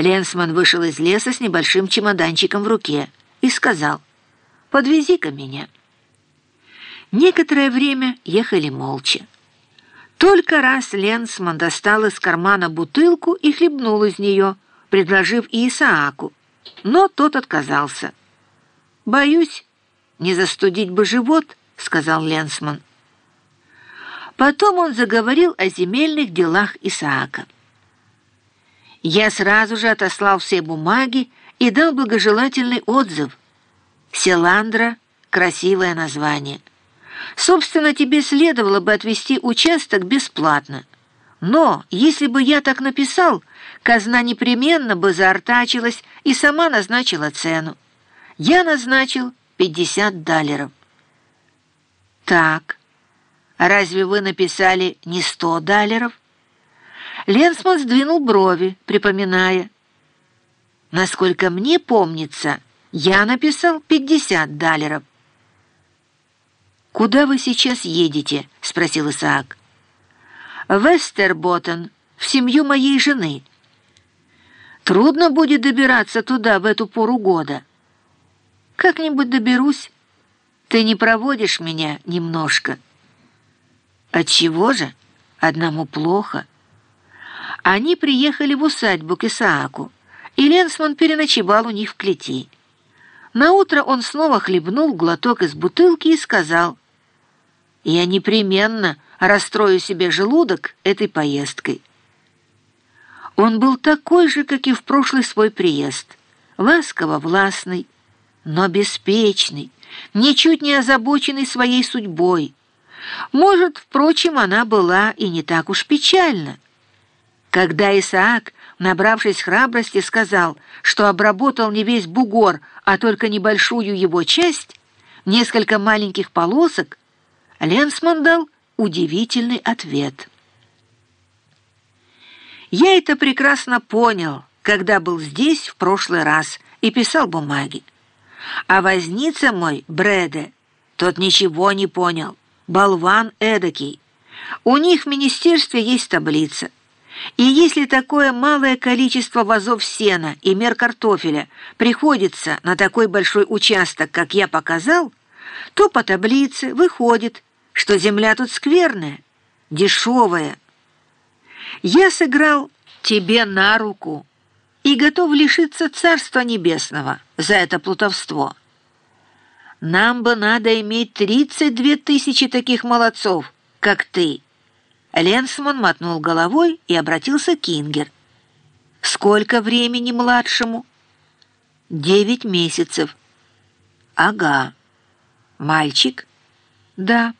Ленсман вышел из леса с небольшим чемоданчиком в руке и сказал «Подвези-ка меня». Некоторое время ехали молча. Только раз Ленсман достал из кармана бутылку и хлебнул из нее, предложив Исааку, но тот отказался. «Боюсь, не застудить бы живот», — сказал Ленсман. Потом он заговорил о земельных делах Исаака. Я сразу же отослал все бумаги и дал благожелательный отзыв. «Селандра» — красивое название. Собственно, тебе следовало бы отвести участок бесплатно. Но, если бы я так написал, казна непременно бы заортачилась и сама назначила цену. Я назначил 50 далеров. Так, разве вы написали не 100 далеров? Ленсман сдвинул брови, припоминая. Насколько мне помнится, я написал 50 далеров. «Куда вы сейчас едете?» — спросил Исаак. «В Эстерботтен, в семью моей жены». «Трудно будет добираться туда в эту пору года». «Как-нибудь доберусь. Ты не проводишь меня немножко». «Отчего же? Одному плохо». Они приехали в усадьбу к Исааку, и Ленсман переночевал у них в клети. Наутро он снова хлебнул глоток из бутылки и сказал, «Я непременно расстрою себе желудок этой поездкой». Он был такой же, как и в прошлый свой приезд, ласково-властный, но беспечный, ничуть не озабоченный своей судьбой. Может, впрочем, она была и не так уж печальна. Когда Исаак набравшись храбрости, сказал, что обработал не весь бугор, а только небольшую его часть, несколько маленьких полосок, Ленсман дал удивительный ответ. Я это прекрасно понял, когда был здесь в прошлый раз и писал бумаги. А возница мой, Бреде, тот ничего не понял, болван эдакий. У них в министерстве есть таблица — и если такое малое количество вазов сена и мер картофеля приходится на такой большой участок, как я показал, то по таблице выходит, что земля тут скверная, дешевая. Я сыграл тебе на руку и готов лишиться Царства Небесного за это плутовство. Нам бы надо иметь 32 тысячи таких молодцов, как ты». Ленсман мотнул головой и обратился к Кингер. «Сколько времени младшему?» «Девять месяцев». «Ага». «Мальчик?» «Да».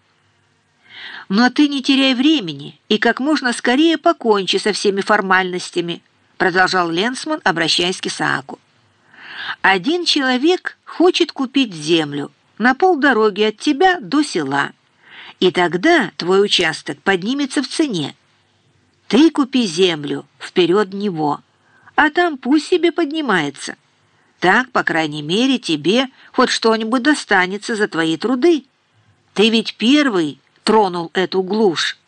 «Но ты не теряй времени и как можно скорее покончи со всеми формальностями», продолжал Ленсман, обращаясь к Исааку. «Один человек хочет купить землю на полдороги от тебя до села». И тогда твой участок поднимется в цене. Ты купи землю вперед него, а там пусть себе поднимается. Так, по крайней мере, тебе хоть что-нибудь достанется за твои труды. Ты ведь первый тронул эту глушь.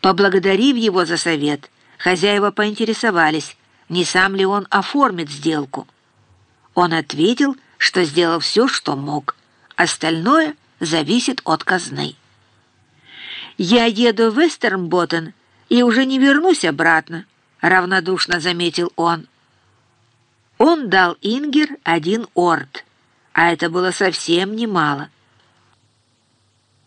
Поблагодарив его за совет, хозяева поинтересовались, не сам ли он оформит сделку. Он ответил, что сделал все, что мог. Остальное — зависит от казны. «Я еду в Вестернботтен и уже не вернусь обратно», — равнодушно заметил он. Он дал Ингер один орд, а это было совсем немало.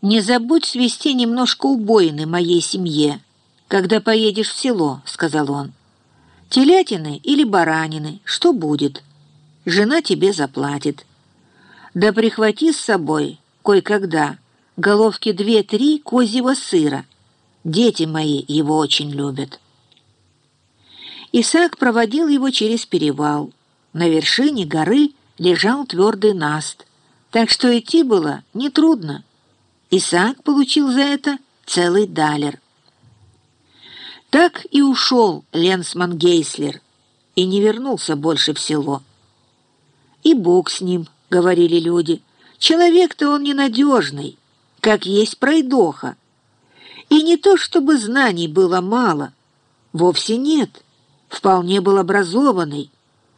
«Не забудь свести немножко убоины моей семье, когда поедешь в село», — сказал он. «Телятины или баранины, что будет? Жена тебе заплатит. Да прихвати с собой кое-когда головки две-три козьего сыра. Дети мои его очень любят. Исаак проводил его через перевал. На вершине горы лежал твердый наст, так что идти было нетрудно. Исаак получил за это целый далер. Так и ушел Ленсман Гейслер и не вернулся больше в село. «И Бог с ним», — говорили люди, — Человек-то он ненадежный, как есть пройдоха. И не то, чтобы знаний было мало, вовсе нет. вполне был образованный,